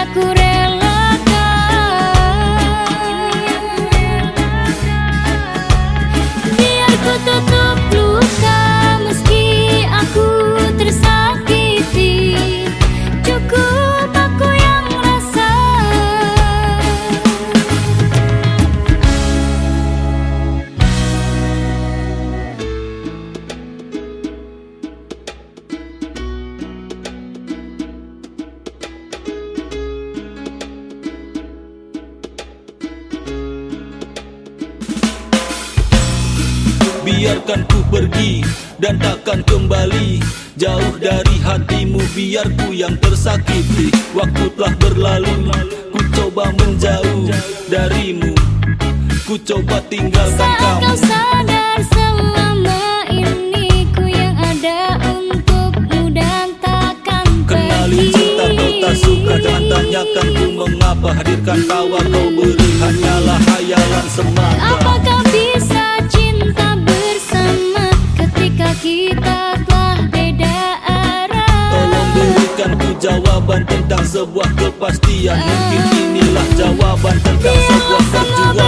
aku Biarkan ku pergi dan takkan kembali. Jauh dari hatimu biar ku yang tersakiti. Waktu telah berlalu Ku coba menjauh darimu. Ku coba tinggalkan Saat kamu. kau sadar selama ini ku yang ada untukmu dan takkan Kenali cinta kau tak suka Jangan tanyakan ku mengapa Hadirkan tawa kau beri. Hanyalah hayalan semata. Apakah jawaban tentang sebuah kepastian. Mungkin inilah jawaban tentang sebuah perjuangan